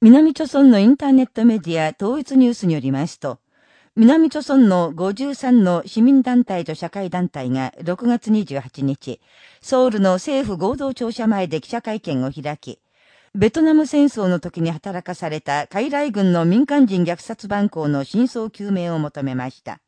南朝村のインターネットメディア統一ニュースによりますと、南朝村の53の市民団体と社会団体が6月28日、ソウルの政府合同庁舎前で記者会見を開き、ベトナム戦争の時に働かされた海来軍の民間人虐殺番号の真相究明を求めました。